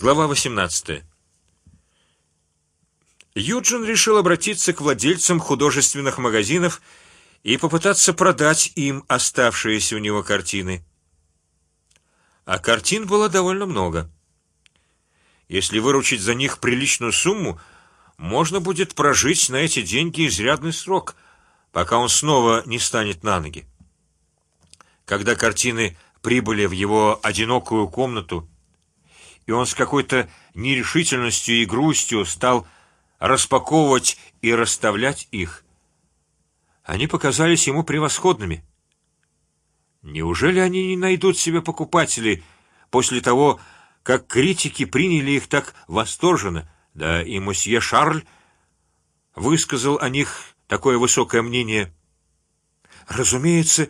Глава 18. Юджин решил обратиться к владельцам художественных магазинов и попытаться продать им оставшиеся у него картины. А картин было довольно много. Если выручить за них приличную сумму, можно будет прожить на эти деньги изрядный срок, пока он снова не станет на ноги. Когда картины прибыли в его одинокую комнату, и он с какой-то нерешительностью и грустью стал распаковывать и расставлять их, они показались ему превосходными. Неужели они не найдут себе покупателей после того, как критики приняли их так восторженно? Да и мосье Шарль высказал о них такое высокое мнение. Разумеется,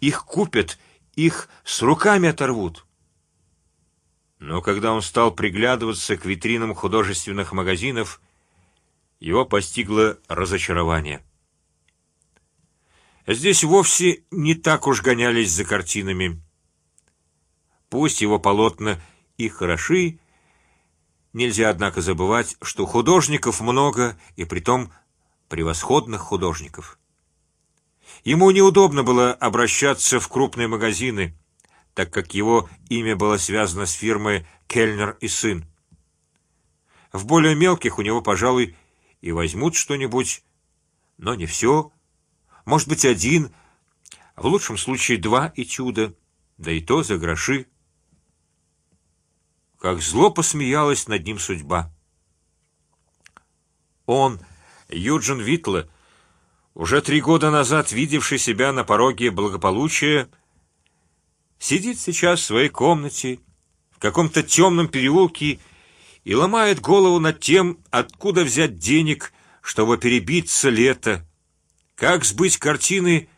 их купят, их с руками оторвут. Но когда он стал приглядываться к витринам художественных магазинов, его постигло разочарование. Здесь вовсе не так уж гонялись за картинами. Пусть его полотна и хороши, нельзя однако забывать, что художников много и притом превосходных художников. Ему неудобно было обращаться в крупные магазины, так как его имя было связано с фирмой Кельнер и сын. В более мелких у него, пожалуй, и возьмут что-нибудь, но не все может быть один, в лучшем случае два и чудо, да и то за гроши. Как зло посмеялась над ним судьба. Он, Юджин Витле, уже три года назад видевший себя на пороге благополучия, сидит сейчас в своей комнате в каком-то темном переулке и ломает голову над тем, откуда взять денег, чтобы перебиться лето как сбыть картины,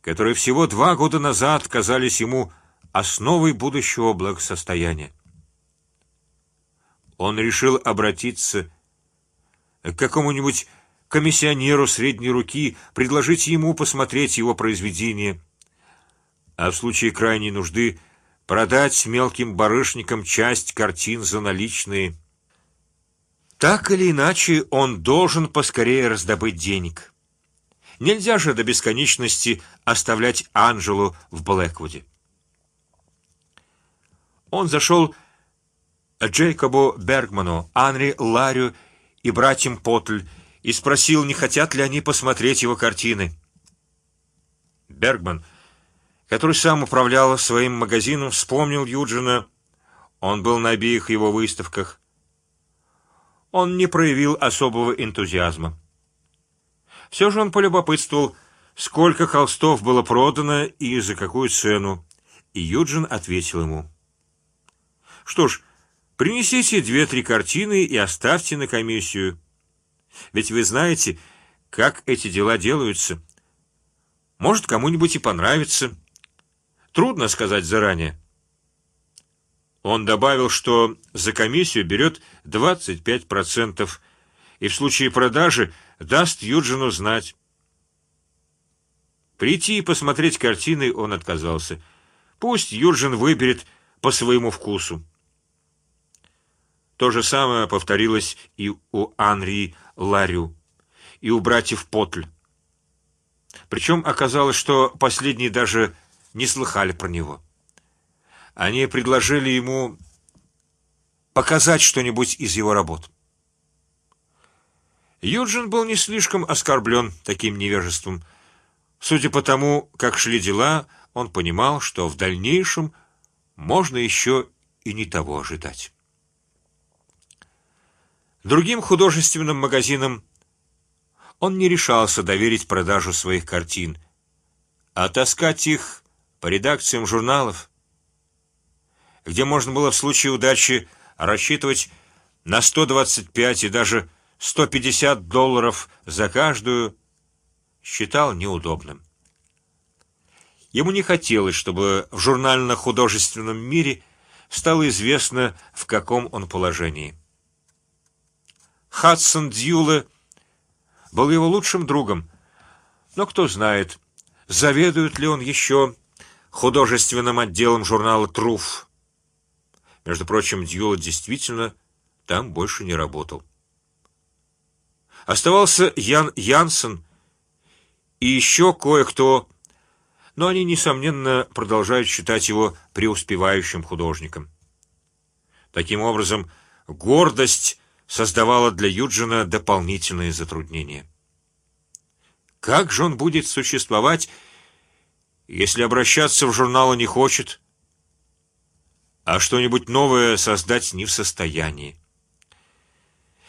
которые всего два года назад казались ему основой будущего благосостояния? Он решил обратиться к какому-нибудь комиссионеру средней руки, предложить ему посмотреть его произведение, а в случае крайней нужды продать мелким барышникам часть картин за наличные. Так или иначе, он должен поскорее раздобыть денег. Нельзя же до бесконечности оставлять Анжелу в Блэквуде. Он зашел Джейкобу Бергману, Анри Ларю и братьям Потль и спросил, не хотят ли они посмотреть его картины. Бергман, который сам управлял своим магазином, вспомнил Юджина. Он был на обеих его выставках. Он не проявил особого энтузиазма. Все же он полюбопытствовал, сколько холстов было продано и за какую цену, и Юджин ответил ему: "Что ж, принесите две-три картины и оставьте на комиссию, ведь вы знаете, как эти дела делаются. Может, кому-нибудь и понравится. Трудно сказать заранее." Он добавил, что за комиссию берет двадцать пять процентов, и в случае продажи даст Юджину знать. Прийти и посмотреть картины он отказался. Пусть Юджин выберет по своему вкусу. То же самое повторилось и у Анри Ларю, и у братьев Потль. Причем оказалось, что последние даже не слыхали про него. Они предложили ему показать что-нибудь из его работ. Юджин был не слишком оскорблен таким невежеством. Судя по тому, как шли дела, он понимал, что в дальнейшем можно еще и не того ожидать. Другим художественным магазинам он не решался доверить продажу своих картин, а таскать их по редакциям журналов, где можно было в случае удачи рассчитывать на 125 и даже 150 долларов за каждую считал неудобным. Ему не хотелось, чтобы в журнально-художественном мире стало известно, в каком он положении. Хадсон Дьюле был его лучшим другом, но кто знает, заведует ли он еще художественным отделом журнала Труф. Между прочим, Дьюла действительно там больше не работал. Оставался Ян Янсен и еще кое-кто, но они несомненно продолжают считать его преуспевающим художником. Таким образом, гордость создавала для Юджина дополнительные затруднения. Как же он будет существовать, если обращаться в журналы не хочет, а что-нибудь новое создать не в состоянии?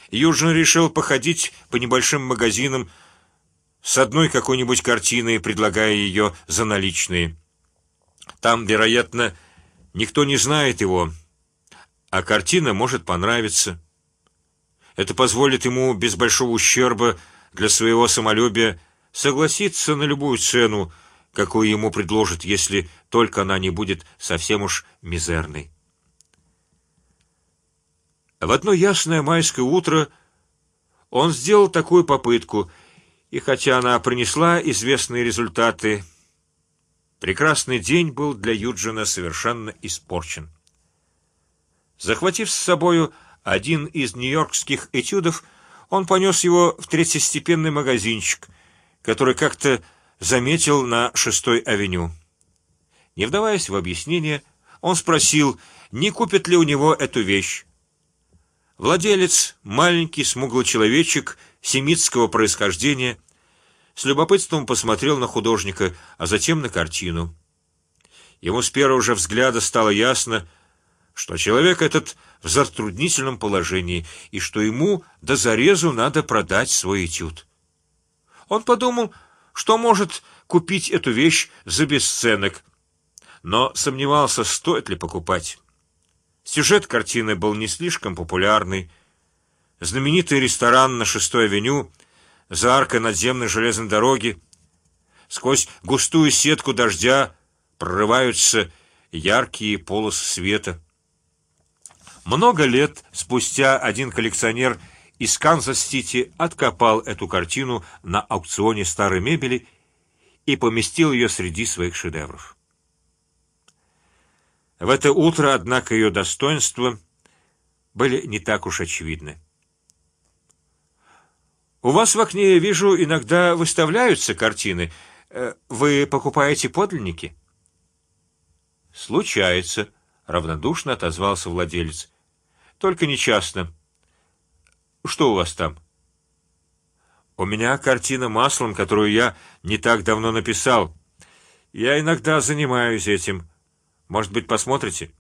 Юджин решил походить по небольшим магазинам с одной какой-нибудь картиной, предлагая ее за наличные. Там, вероятно, никто не знает его, а картина может понравиться. Это позволит ему без большого ущерба для своего самолюбия согласиться на любую цену, какую ему предложат, если только она не будет совсем уж мизерной. В одно ясное майское утро он сделал такую попытку, и хотя она принесла известные результаты, прекрасный день был для Юджина совершенно испорчен. Захватив с собою один из нью-йоркских этюдов, он понес его в третьестепенный магазинчик, который как-то заметил на шестой авеню. Не вдаваясь в объяснение, он спросил, не купит ли у него эту вещь. Владелец, маленький смуглый человечек семитского происхождения, с любопытством посмотрел на художника, а затем на картину. Ему с первого же взгляда стало ясно, что человек этот в затруднительном положении и что ему до зарезу надо продать свой этюд. Он подумал, что может купить эту вещь за бесценок, но сомневался, стоит ли покупать. Сюжет картины был не слишком популярный. Знаменитый ресторан на шестой авеню, за аркой надземной железной дороги, сквозь густую сетку дождя прорываются яркие полосы света. Много лет спустя один коллекционер из Канзас-Сити откопал эту картину на аукционе старой мебели и поместил ее среди своих шедевров. В это утро, однако, ее достоинства были не так уж очевидны. У вас в окне я вижу иногда выставляются картины. Э, вы покупаете подлинники? Случается, равнодушно отозвался владелец. Только не часто. Что у вас там? У меня картина маслом, которую я не так давно написал. Я иногда занимаюсь этим. Может быть, посмотрите?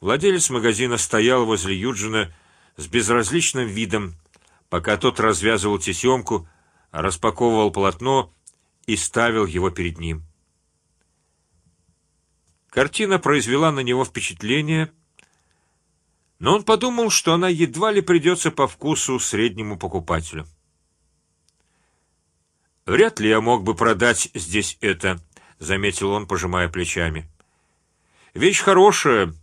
Владелец магазина стоял возле Юджина с безразличным видом, пока тот развязывал тесемку, распаковывал полотно и ставил его перед ним. Картина произвела на него впечатление, но он подумал, что она едва ли придется по вкусу среднему покупателю. Вряд ли я мог бы продать здесь это, заметил он, пожимая плечами. Вещь хорошая,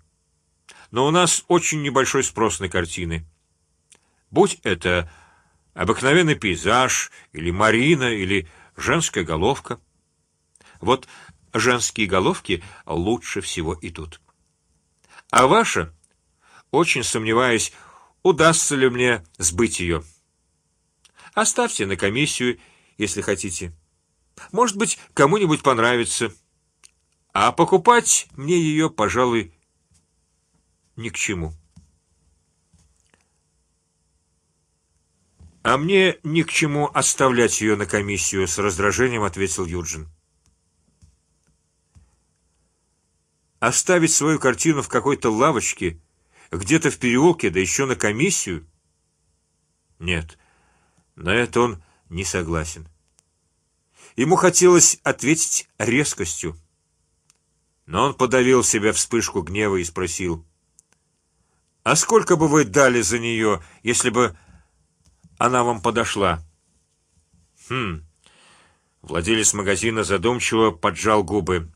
но у нас очень небольшой спрос на картины. Будь это обыкновенный пейзаж или марина или женская головка, вот женские головки лучше всего идут. А ваша, очень сомневаюсь, удастся ли мне сбыть ее. Оставьте на комиссию, если хотите. Может быть, кому-нибудь понравится. А покупать мне ее, пожалуй, ни к чему. А мне ни к чему оставлять ее на комиссию, с раздражением ответил Юджин. Оставить свою картину в какой-то лавочке, где-то в переулке, да еще на комиссию? Нет, на это он не согласен. Ему хотелось ответить резкостью, но он подавил себя вспышку гнева и спросил: "А сколько бы вы дали за нее, если бы она вам подошла?" Хм. Владелец магазина задумчиво поджал губы.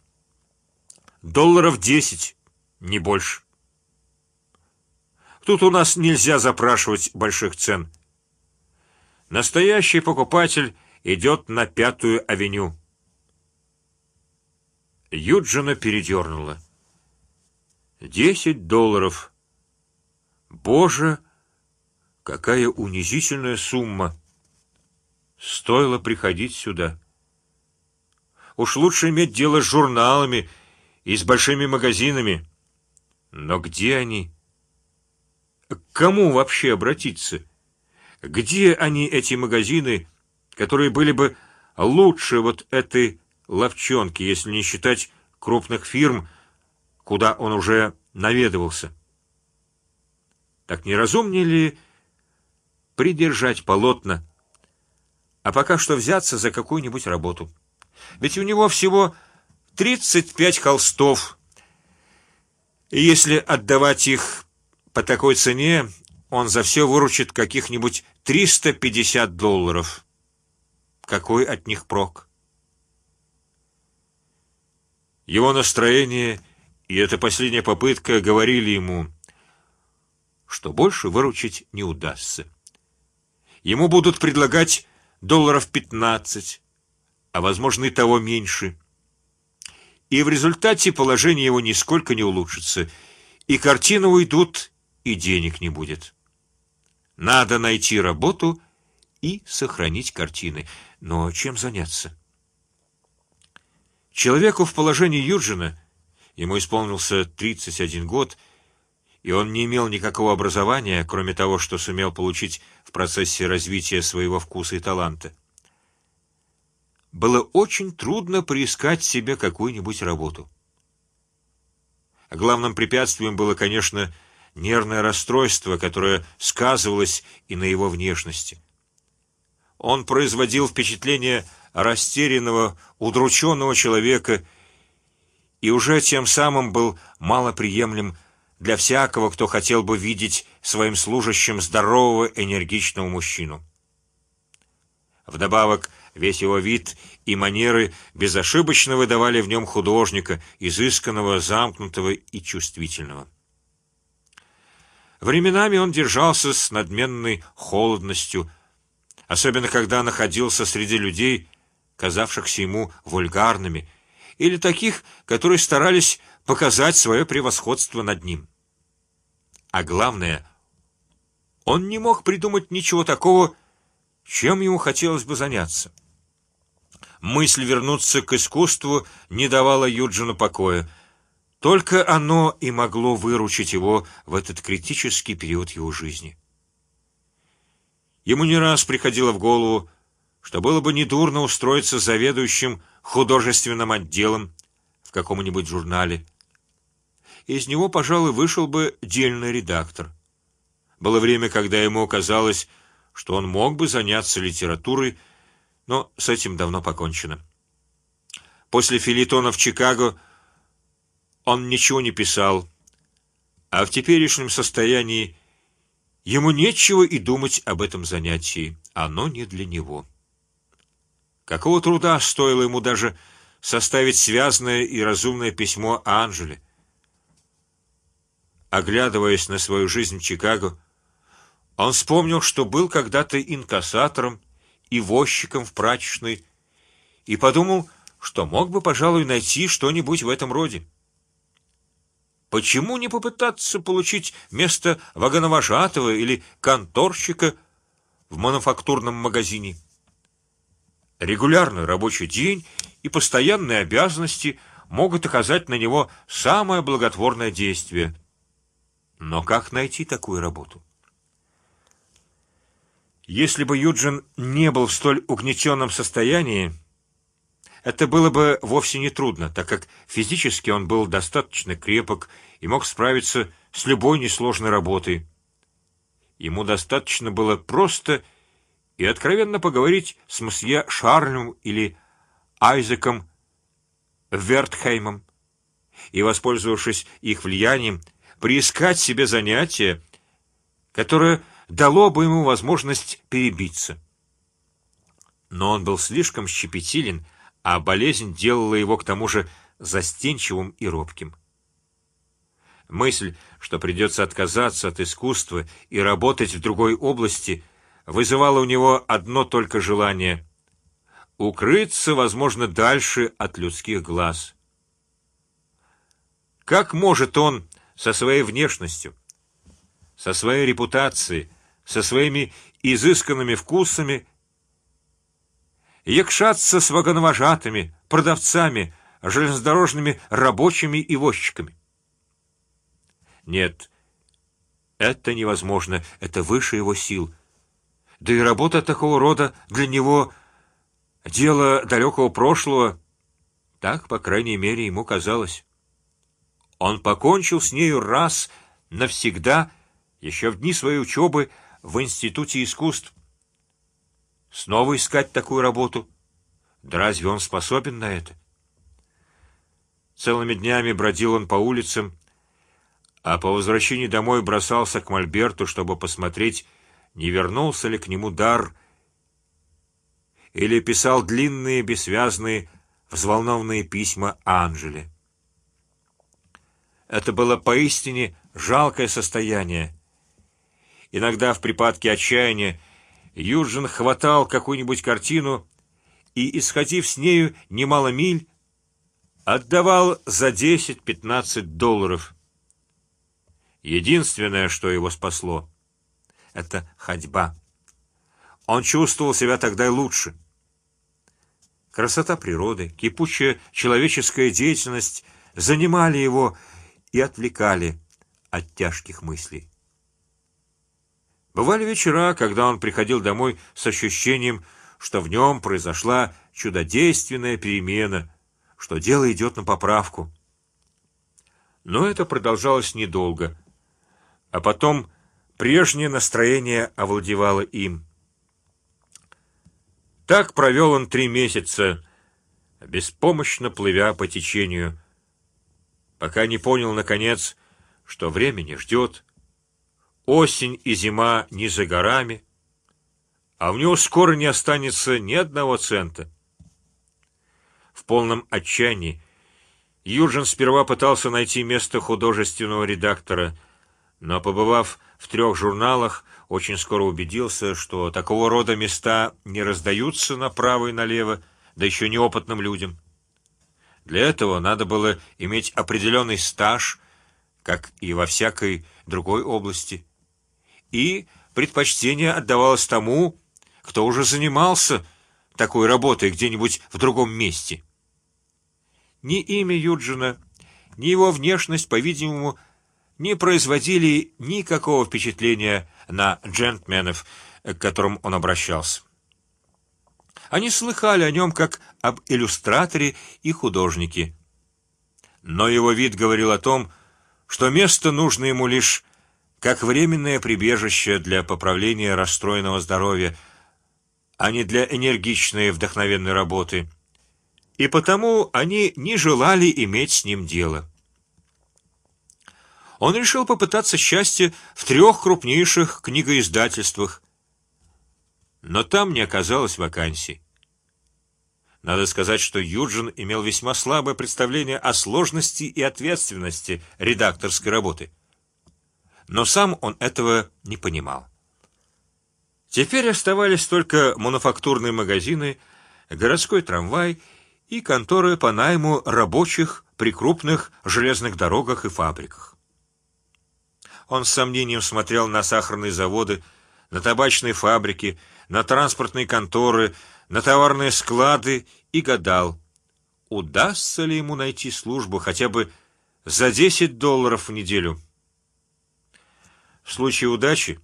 Долларов десять, не больше. Тут у нас нельзя запрашивать больших цен. Настоящий покупатель идет на пятую авеню. Юджина передернула. Десять долларов. Боже, какая унизительная сумма! Стоило приходить сюда. Уж лучше иметь дело с журналами и с большими магазинами. Но где они? Кому вообще обратиться? Где они эти магазины, которые были бы лучше вот этой ловчонки, если не считать крупных фирм, куда он уже наведывался? Так не разумнее ли придержать полотна, а пока что взяться за какую-нибудь работу? Ведь у него всего тридцать пять холстов, и если отдавать их по такой цене, он за все выручит каких-нибудь триста пятьдесят долларов. Какой от них прок? Его настроение и эта последняя попытка говорили ему, что больше выручить не удастся. Ему будут предлагать долларов пятнадцать, а возможно и того меньше. И в результате положение его нисколько не улучшится, и картины уйдут, и денег не будет. Надо найти работу и сохранить картины, но чем заняться? Человеку в положении Юджина, ему исполнился тридцать один год, и он не имел никакого образования, кроме того, что сумел получить в процессе развития своего вкуса и таланта. Было очень трудно приискать себе какую-нибудь работу. Главным препятствием было, конечно, нервное расстройство, которое сказывалось и на его внешности. Он производил впечатление растерянного, удрученного человека и уже тем самым был малоприемлем для всякого, кто хотел бы видеть своим служащим здорового, энергичного мужчину. Вдобавок весь его вид и манеры безошибочно выдавали в нем художника, изысканного, замкнутого и чувствительного. Временами он держался с надменной холодностью, особенно когда находился среди людей, казавшихся ему вульгарными, или таких, которые старались показать свое превосходство над ним. А главное, он не мог придумать ничего такого, чем ему хотелось бы заняться. Мысль вернуться к искусству не давала Юджину покоя. Только оно и могло выручить его в этот критический период его жизни. Ему не раз приходило в голову, что было бы недурно устроиться заведующим художественным отделом в каком-нибудь журнале. Из него, пожалуй, вышел бы дельный редактор. Было время, когда ему казалось, что он мог бы заняться литературой, но с этим давно покончено. После филитона в Чикаго он ничего не писал, а в теперешнем состоянии ему нечего и думать об этом занятии. Оно не для него. Какого труда стоило ему даже составить связное и разумное письмо Анжеле. Оглядываясь на свою жизнь в Чикаго, он вспомнил, что был когда-то инкассатором и возчиком в прачечной, и подумал, что мог бы, пожалуй, найти что-нибудь в этом роде. Почему не попытаться получить место вагоновожатого или конторщика в мануфактурном магазине? Регулярный рабочий день и постоянные обязанности могут оказать на него самое благотворное действие. Но как найти такую работу? Если бы Юджин не был в столь угнетенном состоянии, это было бы вовсе не трудно, так как физически он был достаточно крепок и мог справиться с любой несложной работой. Ему достаточно было просто и откровенно поговорить с мсье Шарлем или Айзеком Вертхеймом и, воспользовавшись их влиянием, приискать себе занятие, которое дало бы ему возможность перебиться. Но он был слишком щепетилен, а болезнь делала его к тому же застенчивым и робким. Мысль, что придется отказаться от искусства и работать в другой области, вызывало у него одно только желание: укрыться, возможно, дальше от людских глаз. Как может он со своей внешностью, со своей репутацией, со своими изысканными вкусами, якшаться с вагоновожатыми, продавцами, железнодорожными рабочими и возчиками. Нет, это невозможно, это выше его сил. Да и работа такого рода для него дело далекого прошлого. Так, по крайней мере, ему казалось. Он покончил с нею раз навсегда, еще в дни своей учебы в институте искусств. Снова искать такую работу? Да разве он способен на это? Целыми днями бродил он по улицам, а по возвращении домой бросался к Мольберту, чтобы посмотреть, не вернулся ли к нему дар, или писал длинные, бессвязные, взволнованные письма Анжеле. Это было поистине жалкое состояние. Иногда в припадке отчаяния Юджин хватал какую-нибудь картину и, исходив с нею немало миль, отдавал за десять-пятнадцать долларов. Единственное, что его спасло, это ходьба. Он чувствовал себя тогда лучше. Красота природы, кипучая человеческая деятельность занимали его и отвлекали от тяжких мыслей. Бывали вечера, когда он приходил домой с ощущением, что в нем произошла чудодейственная перемена, что дело идет на поправку. Но это продолжалось недолго, а потом прежнее настроение овладевало им. Так провел он три месяца, беспомощно плывя по течению, пока не понял наконец, что время не ждет, осень и зима не за горами, а у него скоро не останется ни одного цента. В полном отчаянии Юджин сперва пытался найти место художественного редактора, но побывав в трех журналах, очень скоро убедился, что такого рода места не раздаются направо и налево, да еще неопытным людям. Для этого надо было иметь определенный стаж, как и во всякой другой области, и предпочтение отдавалось тому, кто уже занимался такой работой где-нибудь в другом месте. Ни имя Юджина, ни его внешность, по-видимому, не производили никакого впечатления на джентльменов, к которым он обращался. Они слыхали о нем как об иллюстраторе и художнике, но его вид говорил о том, что место нужно ему лишь как временное прибежище для поправления расстроенного здоровья, а не для энергичной вдохновенной работы, и потому они не желали иметь с ним дело. Он решил попытаться счастье в трех крупнейших книгоиздательствах, но там не оказалось вакансий. Надо сказать, что Юджин имел весьма слабое представление о сложности и ответственности редакторской работы, но сам он этого не понимал. Теперь оставались только мануфактурные магазины, городской трамвай и конторы по найму рабочих при крупных железных дорогах и фабриках. Он с сомнением смотрел на сахарные заводы, на табачные фабрики, на транспортные конторы, на товарные склады и гадал, удастся ли ему найти службу хотя бы за 10 долларов в неделю. В случае удачи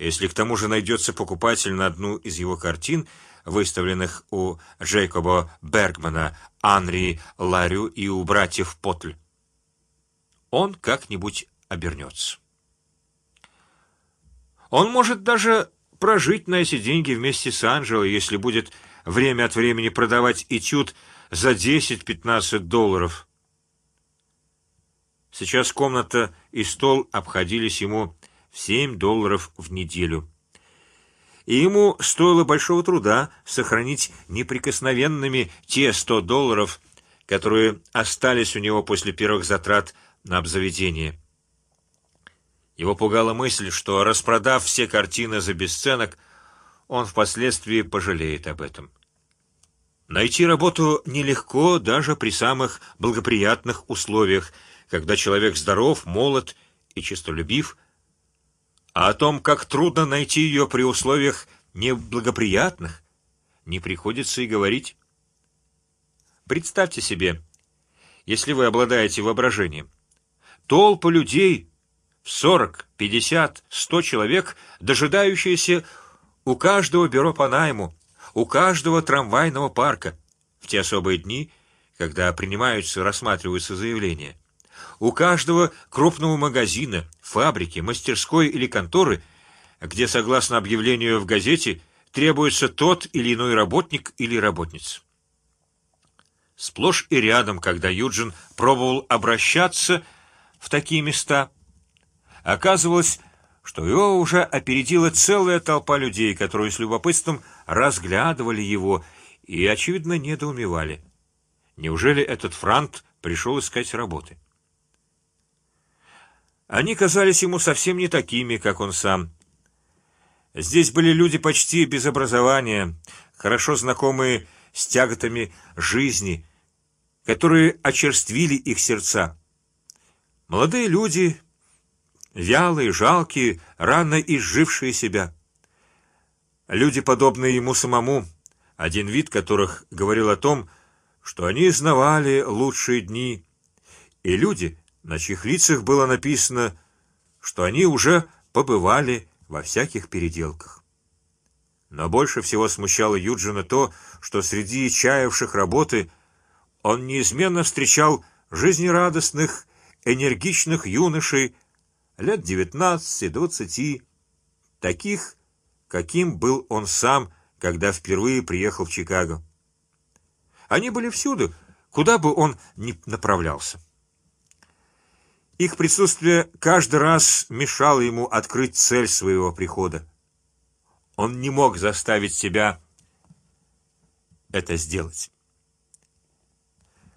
если к тому же найдется покупатель на одну из его картин, выставленных у Джейкоба Бергмана, Анри Ларю и у братьев Потль, он как-нибудь обернется. Он может даже прожить на эти деньги вместе с Анжелой, если будет время от времени продавать этюд за 10-15 долларов. Сейчас комната и стол обходились ему в семь долларов в неделю. И ему стоило большого труда сохранить неприкосновенными те сто долларов, которые остались у него после первых затрат на обзаведение. Его пугала мысль, что распродав все картины за бесценок, он впоследствии пожалеет об этом. Найти работу нелегко даже при самых благоприятных условиях, когда человек здоров, молод и честолюбив. А о том, как трудно найти ее при условиях неблагоприятных, не приходится и говорить. Представьте себе, если вы обладаете воображением, толпы людей в сорок, пятьдесят, сто человек, дожидающиеся у каждого бюро по найму, у каждого трамвайного парка в те особые дни, когда принимаются рассматриваются заявления, у каждого крупного магазина, фабрики, мастерской или конторы, где, согласно объявлению в газете, требуется тот или иной работник или работница. Сплошь и рядом, когда Юджин пробовал обращаться в такие места, оказывалось, что его уже опередила целая толпа людей, которые с любопытством разглядывали его и очевидно недоумевали. Неужели этот франт пришел искать работы? Они казались ему совсем не такими, как он сам. Здесь были люди почти без образования, хорошо знакомые с тяготами жизни, которые очерствили их сердца. Молодые люди, вялые, жалкие, рано изжившие себя. Люди, подобные ему самому, один вид которых говорил о том, что они знавали лучшие дни, и люди, на чьих лицах было написано, что они уже побывали во всяких переделках. Но больше всего смущало Юджина то, что среди чаявших работы он неизменно встречал жизнерадостных, энергичных юношей лет девятнадцати-двадцати, таких, каким был он сам, когда впервые приехал в Чикаго. Они были всюду, куда бы он ни направлялся. Их присутствие каждый раз мешало ему открыть цель своего прихода. Он не мог заставить себя это сделать.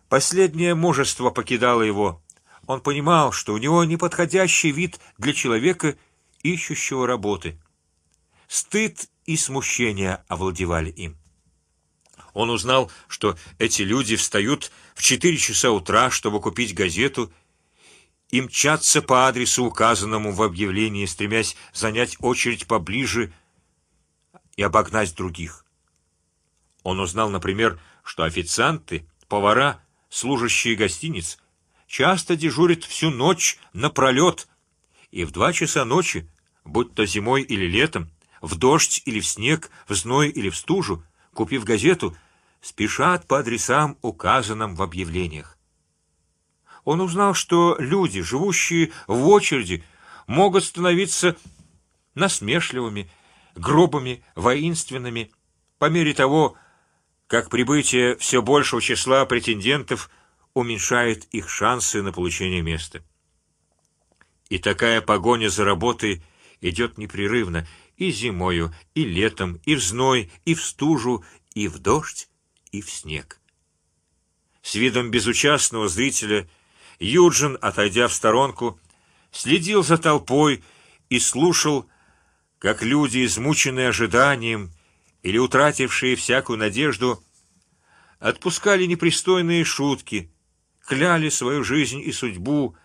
Последнее мужество покидало его. Он понимал, что у него неподходящий вид для человека, ищущего работы. Стыд и смущение овладевали им. Он узнал, что эти люди встают в четыре часа утра, чтобы купить газету, и мчатся по адресу указанному в объявлении, стремясь занять очередь поближе и обогнать других. Он узнал, например, что официанты, повара, служащие гостиниц часто дежурят всю ночь напролет, и в два часа ночи, будь то зимой или летом, в дождь или в снег, в зной или в стужу, купив газету, спешат по адресам, указанным в объявлениях. Он узнал, что люди, живущие в очереди, могут становиться насмешливыми, грубыми, воинственными по мере того, как прибытие все большего числа претендентов уменьшает их шансы на получение места. И такая погоня за работой идет непрерывно и зимою, и летом, и в зной, и в стужу, и в дождь, и в снег. С видом безучастного зрителя Юджин, отойдя в сторонку, следил за толпой и слушал, как люди, измученные ожиданием или утратившие всякую надежду, отпускали непристойные шутки, кляли свою жизнь и судьбу,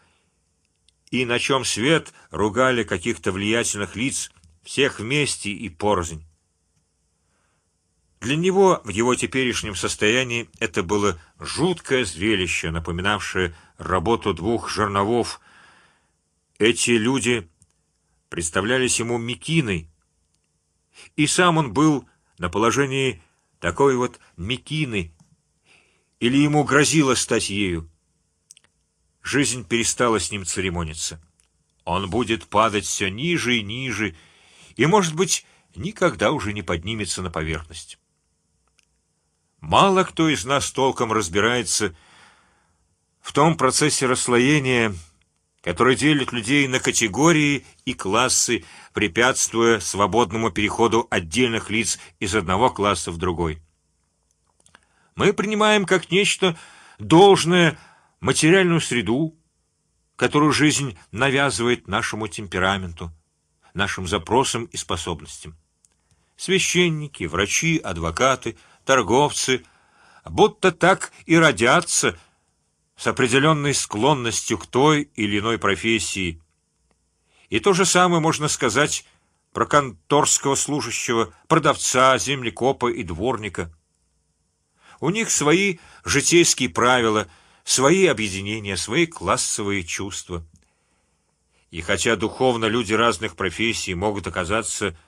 и на чем свет ругали каких-то влиятельных лиц, всех вместе и порознь. Для него в его теперешнем состоянии это было жуткое зрелище, напоминавшее работу двух жерновов. Эти люди представлялись ему мекиной, и сам он был на положении такой вот мекины, или ему грозило стать ею. Жизнь перестала с ним церемониться. Он будет падать все ниже и ниже, и, может быть, никогда уже не поднимется на поверхность. Мало кто из нас толком разбирается в том процессе расслоения, который делит людей на категории и классы, препятствуя свободному переходу отдельных лиц из одного класса в другой. Мы принимаем как нечто должное материальную среду, которую жизнь навязывает нашему темпераменту, нашим запросам и способностям. Священники, врачи, адвокаты, торговцы, будто так и родятся с определенной склонностью к той или иной профессии. И то же самое можно сказать про конторского служащего, продавца, землекопа и дворника. У них свои житейские правила, свои объединения, свои классовые чувства. И хотя духовно люди разных профессий могут оказаться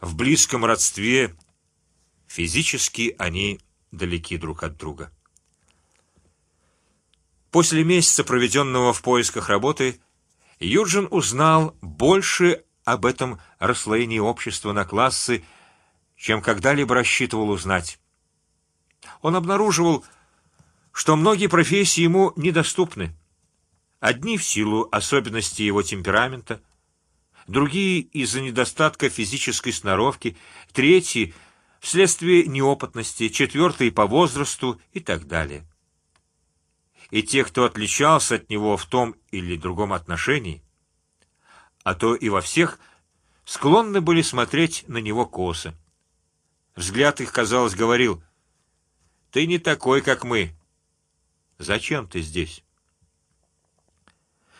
в близком родстве, физически они далеки друг от друга. После месяца, проведенного в поисках работы, Юджин узнал больше об этом расслоении общества на классы, чем когда-либо рассчитывал узнать. Он обнаруживал, что многие профессии ему недоступны. Одни в силу особенностей его темперамента, другие из-за недостатка физической сноровки, третьи вследствие неопытности, четвертые по возрасту и так далее. И те, кто отличался от него в том или другом отношении, а то и во всех, склонны были смотреть на него косо. Взгляд их, казалось, говорил: "Ты не такой, как мы. Зачем ты здесь?"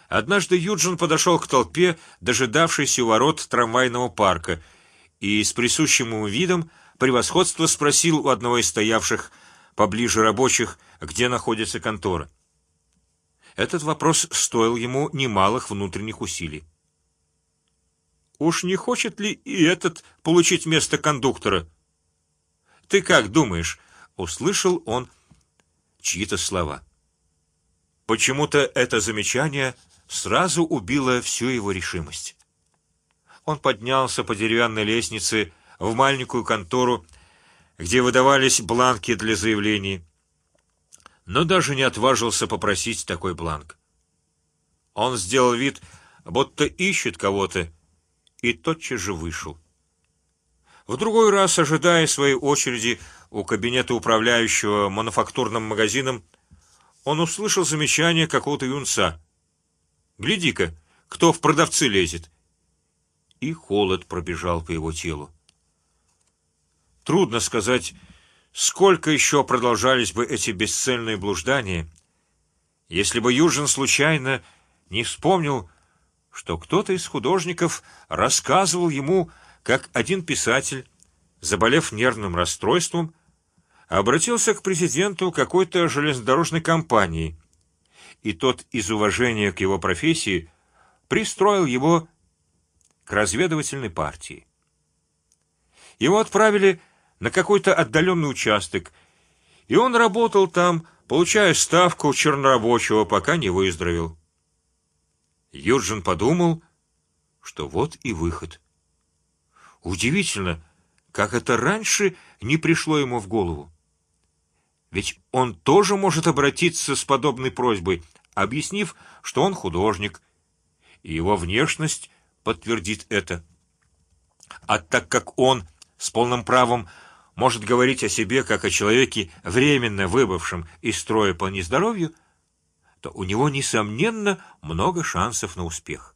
Однажды Юджин подошел к толпе, дожидавшейся у ворот трамвайного парка, и с присущим ему видом превосходство спросил у одного из стоявших поближе рабочих, где находится контора. Этот вопрос стоил ему немалых внутренних усилий. Уж не хочет ли и этот получить место кондуктора? Ты как думаешь? Услышал он чьи-то слова. Почему-то это замечание сразу убило всю его решимость. Он поднялся по деревянной лестнице в маленькую контору, где выдавались бланки для заявлений, но даже не отважился попросить такой бланк. Он сделал вид, будто ищет кого-то и тотчас же вышел. В другой раз, ожидая своей очереди у кабинета управляющего мануфактурным магазином, он услышал замечание какого-то юнца: "Гляди-ка, кто в продавцы лезет!" И холод пробежал по его телу. Трудно сказать, сколько еще продолжались бы эти бесцельные блуждания, если бы Южин случайно не вспомнил что кто-то из художников рассказывал ему, как один писатель, заболев нервным расстройством, обратился к президенту какой-то железнодорожной компании, и тот из уважения к его профессии пристроил его к разведывательной партии. Его отправили на какой-то отдаленный участок, и он работал там, получая ставку чернорабочего, пока не выздоровел. Юджин подумал, что вот и выход. Удивительно, как это раньше не пришло ему в голову. Ведь он тоже может обратиться с подобной просьбой, объяснив, что он художник, и его внешность подтвердит это. А так как он с полным правом может говорить о себе как о человеке временно выбывшем из строя по нездоровью, то у него несомненно много шансов на успех.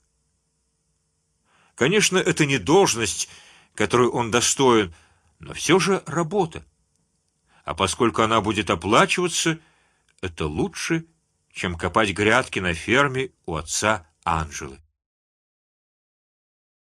Конечно, это не должность, которую он достоин, но все же работа. А поскольку она будет оплачиваться, это лучше, чем копать грядки на ферме у отца Анжелы.